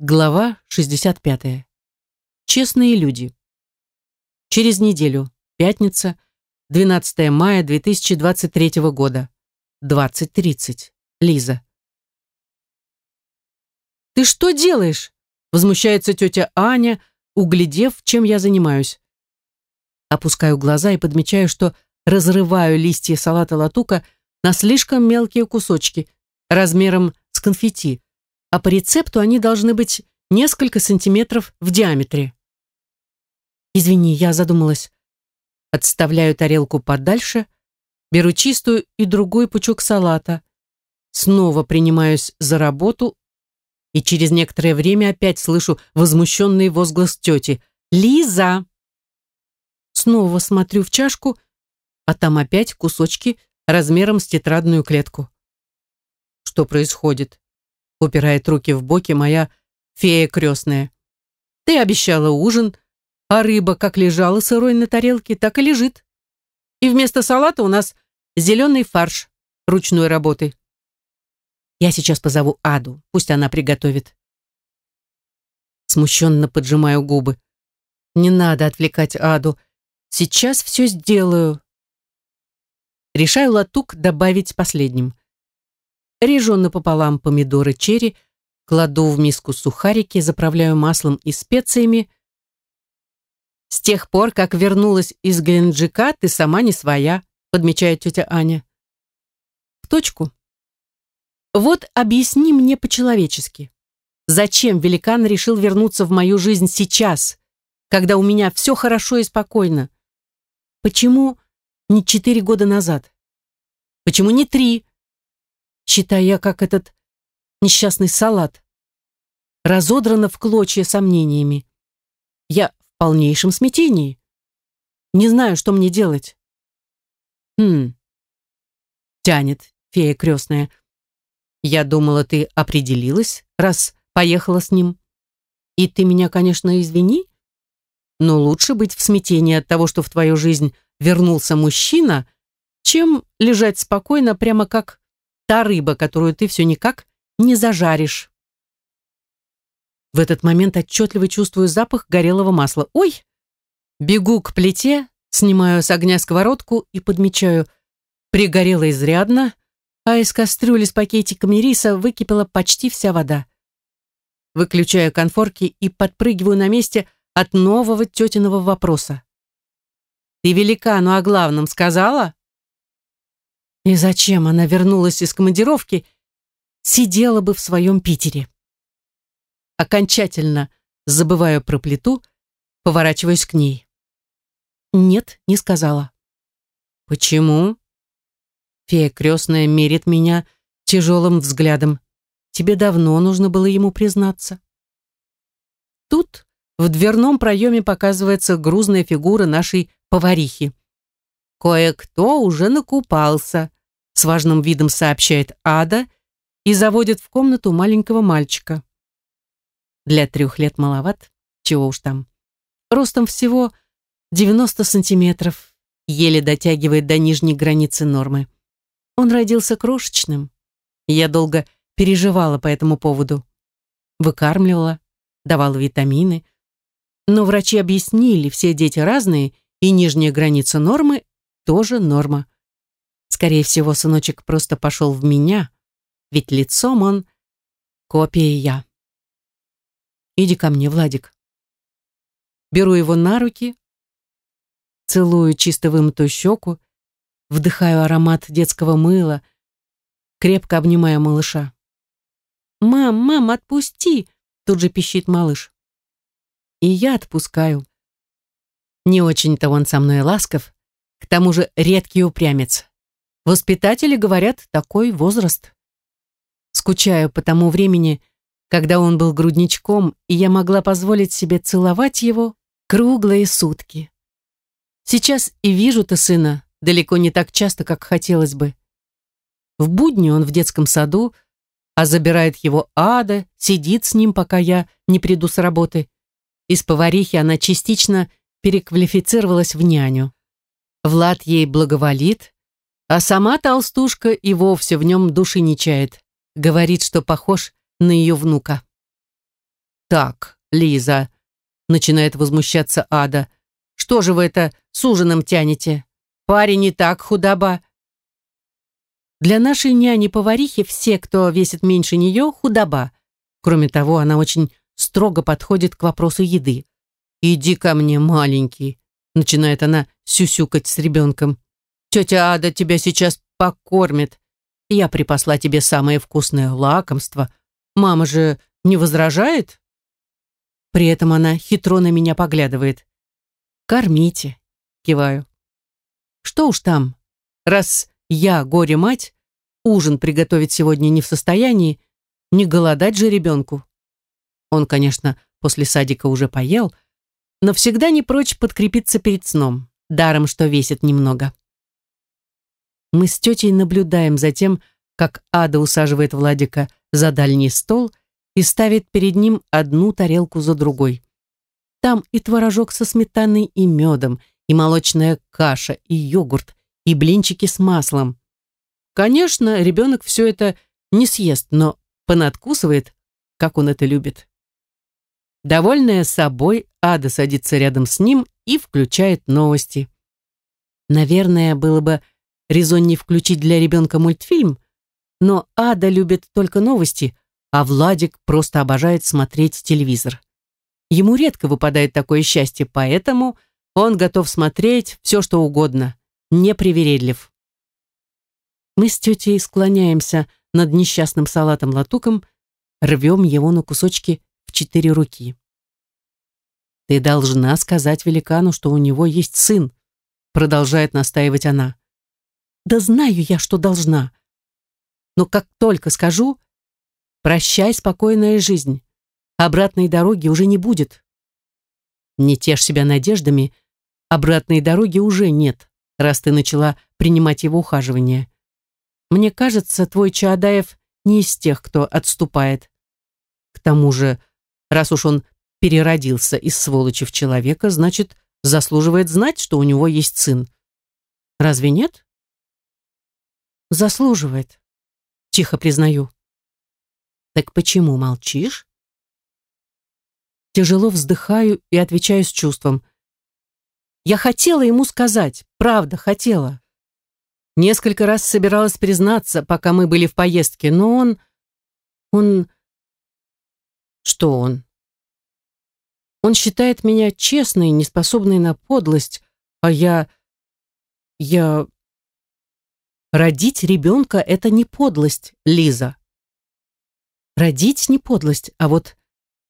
Глава 65. Честные люди. Через неделю. Пятница, 12 мая 2023 года. 20.30. Лиза. «Ты что делаешь?» Возмущается тетя Аня, углядев, чем я занимаюсь. Опускаю глаза и подмечаю, что разрываю листья салата латука на слишком мелкие кусочки, размером с конфетти а по рецепту они должны быть несколько сантиметров в диаметре. Извини, я задумалась. Отставляю тарелку подальше, беру чистую и другой пучок салата, снова принимаюсь за работу и через некоторое время опять слышу возмущенный возглас тети. «Лиза!» Снова смотрю в чашку, а там опять кусочки размером с тетрадную клетку. Что происходит? Упирает руки в боки моя фея крестная. Ты обещала ужин, а рыба как лежала сырой на тарелке, так и лежит. И вместо салата у нас зеленый фарш ручной работы. Я сейчас позову Аду, пусть она приготовит. Смущенно поджимаю губы. Не надо отвлекать Аду. Сейчас все сделаю. Решаю латук добавить последним режу напополам помидоры черри, кладу в миску сухарики, заправляю маслом и специями. «С тех пор, как вернулась из Геленджика, ты сама не своя», подмечает тетя Аня. В точку. Вот объясни мне по-человечески. Зачем великан решил вернуться в мою жизнь сейчас, когда у меня все хорошо и спокойно? Почему не четыре года назад? Почему не три? Считая как этот несчастный салат. Разодрана в клочья сомнениями. Я в полнейшем смятении. Не знаю, что мне делать. Хм. Тянет фея крестная. Я думала, ты определилась, раз поехала с ним. И ты меня, конечно, извини, но лучше быть в смятении от того, что в твою жизнь вернулся мужчина, чем лежать спокойно, прямо как та рыба, которую ты все никак не зажаришь. В этот момент отчетливо чувствую запах горелого масла. Ой! Бегу к плите, снимаю с огня сковородку и подмечаю. Пригорело изрядно, а из кастрюли с пакетиками риса выкипела почти вся вода. Выключаю конфорки и подпрыгиваю на месте от нового тетиного вопроса. «Ты великану о главном сказала?» И зачем она вернулась из командировки, сидела бы в своем Питере. Окончательно забываю про плиту, поворачиваюсь к ней. Нет, не сказала. Почему? Фея крестная мерит меня тяжелым взглядом. Тебе давно нужно было ему признаться. Тут в дверном проеме показывается грузная фигура нашей поварихи. Кое-кто уже накупался, с важным видом сообщает Ада и заводит в комнату маленького мальчика. Для трех лет маловат, чего уж там. Ростом всего 90 сантиметров, еле дотягивает до нижней границы нормы. Он родился крошечным. Я долго переживала по этому поводу. Выкармливала, давала витамины. Но врачи объяснили, все дети разные, и нижняя граница нормы тоже норма. Скорее всего, сыночек просто пошел в меня, ведь лицом он копия я. Иди ко мне, Владик. Беру его на руки, целую чисто вымытую щеку, вдыхаю аромат детского мыла, крепко обнимая малыша. «Мам, мам, отпусти!» тут же пищит малыш. И я отпускаю. Не очень-то он со мной ласков, к тому же редкий упрямец. Воспитатели говорят, такой возраст. Скучаю по тому времени, когда он был грудничком, и я могла позволить себе целовать его круглые сутки. Сейчас и вижу-то сына далеко не так часто, как хотелось бы. В будни он в детском саду, а забирает его ада, сидит с ним, пока я не приду с работы. Из поварихи она частично переквалифицировалась в няню. Влад ей благоволит, а сама толстушка и вовсе в нем души не чает. Говорит, что похож на ее внука. «Так, Лиза», — начинает возмущаться Ада, «что же вы это с ужином тянете? Парень не так худоба». Для нашей няни-поварихи все, кто весит меньше нее, худоба. Кроме того, она очень строго подходит к вопросу еды. «Иди ко мне, маленький», — начинает она сюсюкать с ребенком. «Тетя Ада тебя сейчас покормит. Я припасла тебе самое вкусное лакомство. Мама же не возражает?» При этом она хитро на меня поглядывает. «Кормите», — киваю. «Что уж там, раз я, горе-мать, ужин приготовить сегодня не в состоянии, не голодать же ребенку». Он, конечно, после садика уже поел, но всегда не прочь подкрепиться перед сном, даром, что весит немного. Мы с тетей наблюдаем за тем, как Ада усаживает Владика за дальний стол и ставит перед ним одну тарелку за другой. Там и творожок со сметаной и медом, и молочная каша, и йогурт, и блинчики с маслом. Конечно, ребенок все это не съест, но понадкусывает, как он это любит. Довольная собой, Ада садится рядом с ним и включает новости. Наверное, было бы резоннее включить для ребенка мультфильм, но Ада любит только новости, а Владик просто обожает смотреть телевизор. Ему редко выпадает такое счастье, поэтому он готов смотреть все, что угодно, не привередлив. Мы с тетей склоняемся над несчастным салатом-латуком, рвем его на кусочки в четыре руки. «Ты должна сказать великану, что у него есть сын», продолжает настаивать она. «Да знаю я, что должна. Но как только скажу, прощай, спокойная жизнь, обратной дороги уже не будет». Не тешь себя надеждами, обратной дороги уже нет, раз ты начала принимать его ухаживание. Мне кажется, твой Чаадаев не из тех, кто отступает. К тому же, раз уж он переродился из сволочи в человека, значит, заслуживает знать, что у него есть сын. Разве нет? Заслуживает, тихо признаю. Так почему молчишь? Тяжело вздыхаю и отвечаю с чувством. Я хотела ему сказать, правда, хотела. Несколько раз собиралась признаться, пока мы были в поездке, но он... Он... Что он? Он считает меня честной, неспособной на подлость, а я... я... Родить ребенка — это не подлость, Лиза. Родить не подлость, а вот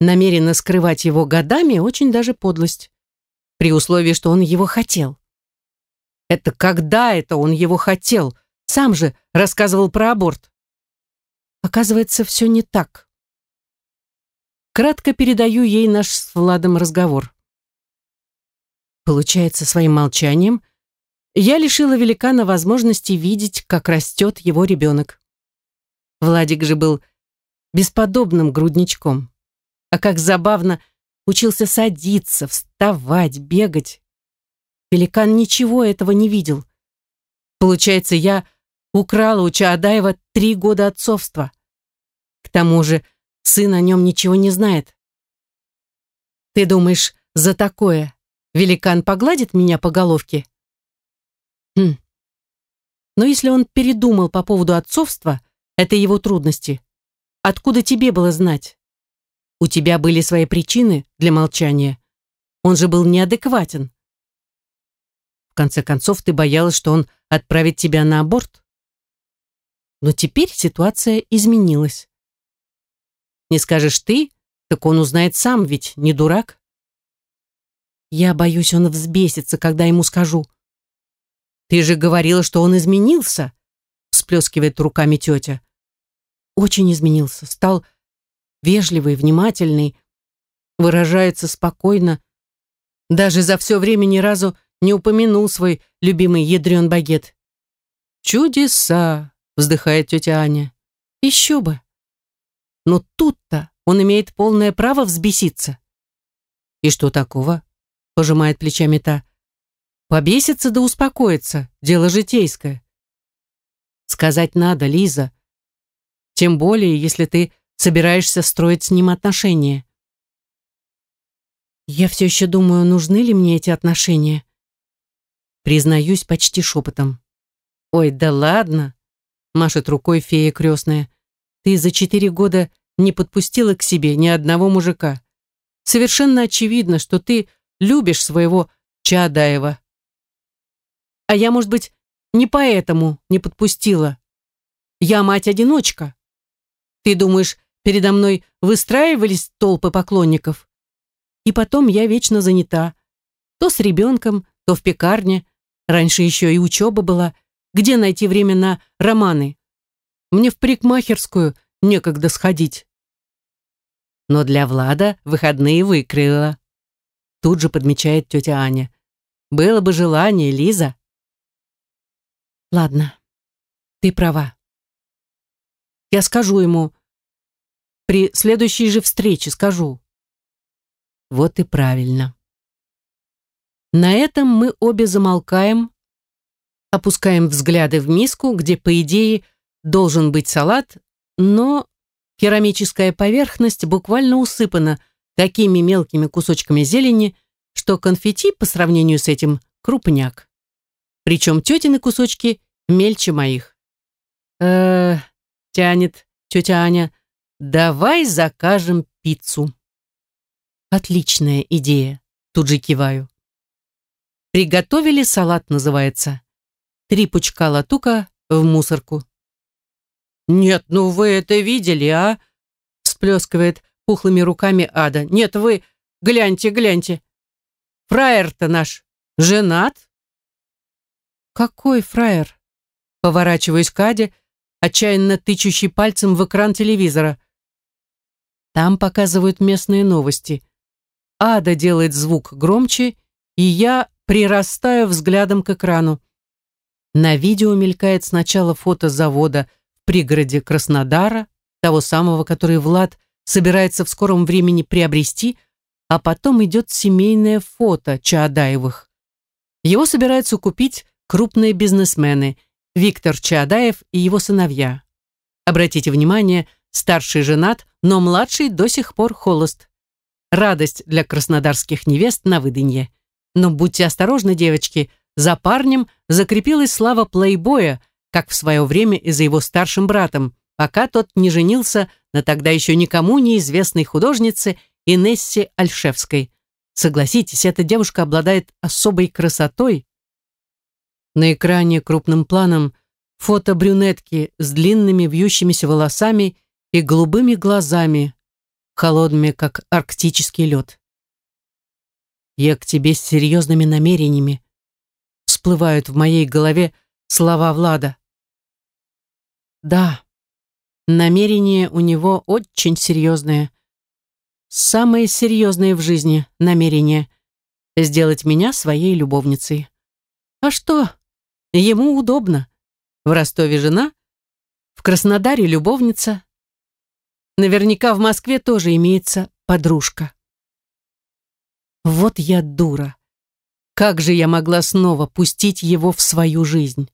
намеренно скрывать его годами очень даже подлость. При условии, что он его хотел. Это когда это он его хотел? Сам же рассказывал про аборт. Оказывается, все не так. Кратко передаю ей наш с Владом разговор. Получается, своим молчанием я лишила великана возможности видеть, как растет его ребенок. Владик же был бесподобным грудничком. А как забавно учился садиться, вставать, бегать. Великан ничего этого не видел. Получается, я украла у Чаадаева три года отцовства. К тому же Сын о нем ничего не знает. Ты думаешь, за такое великан погладит меня по головке? Но если он передумал по поводу отцовства, это его трудности. Откуда тебе было знать? У тебя были свои причины для молчания. Он же был неадекватен. В конце концов, ты боялась, что он отправит тебя на аборт. Но теперь ситуация изменилась. Не скажешь ты, так он узнает сам, ведь не дурак. Я боюсь, он взбесится, когда ему скажу. Ты же говорила, что он изменился, всплескивает руками тетя. Очень изменился, стал вежливый, внимательный, выражается спокойно. Даже за все время ни разу не упомянул свой любимый ядрен багет. «Чудеса!» — вздыхает тетя Аня. «Еще бы! Но тут-то он имеет полное право взбеситься. И что такого? Пожимает плечами та. Побесится да успокоится. Дело житейское. Сказать надо, Лиза. Тем более, если ты собираешься строить с ним отношения. Я все еще думаю, нужны ли мне эти отношения. Признаюсь почти шепотом. «Ой, да ладно!» — машет рукой фея крестная. «Ты за четыре года не подпустила к себе ни одного мужика. Совершенно очевидно, что ты любишь своего Чаадаева. А я, может быть, не поэтому не подпустила. Я мать-одиночка. Ты думаешь, передо мной выстраивались толпы поклонников? И потом я вечно занята. То с ребенком, то в пекарне. Раньше еще и учеба была. Где найти время на романы? Мне в парикмахерскую некогда сходить. Но для Влада выходные выкрыла. Тут же подмечает тетя Аня. Было бы желание, Лиза. Ладно, ты права. Я скажу ему. При следующей же встрече скажу. Вот и правильно. На этом мы обе замолкаем, опускаем взгляды в миску, где, по идее, должен быть салат, но керамическая поверхность буквально усыпана такими мелкими кусочками зелени, что конфетти по сравнению с этим крупняк. Причем тетины кусочки мельче моих. э тянет тетя Аня, давай закажем пиццу. Отличная идея, тут же киваю. Приготовили салат, называется. Три пучка латука в мусорку. «Нет, ну вы это видели, а?» Сплескивает пухлыми руками Ада. «Нет, вы... Гляньте, гляньте. Фраер-то наш женат?» «Какой фраер?» Поворачиваюсь к Аде, отчаянно тычущий пальцем в экран телевизора. Там показывают местные новости. Ада делает звук громче, и я прирастаю взглядом к экрану. На видео мелькает сначала фото завода в пригороде Краснодара, того самого, который Влад собирается в скором времени приобрести, а потом идет семейное фото Чаадаевых. Его собираются купить крупные бизнесмены Виктор Чаадаев и его сыновья. Обратите внимание, старший женат, но младший до сих пор холост. Радость для краснодарских невест на выданье. Но будьте осторожны, девочки, за парнем закрепилась слава плейбоя, как в свое время и за его старшим братом, пока тот не женился на тогда еще никому неизвестной художнице Инессе Альшевской. Согласитесь, эта девушка обладает особой красотой. На экране крупным планом фото брюнетки с длинными вьющимися волосами и голубыми глазами, холодными, как арктический лед. Я к тебе с серьезными намерениями. Всплывают в моей голове слова Влада. Да, намерение у него очень серьезное. Самое серьезное в жизни намерение — сделать меня своей любовницей. А что? Ему удобно. В Ростове жена, в Краснодаре любовница. Наверняка в Москве тоже имеется подружка. Вот я дура. Как же я могла снова пустить его в свою жизнь?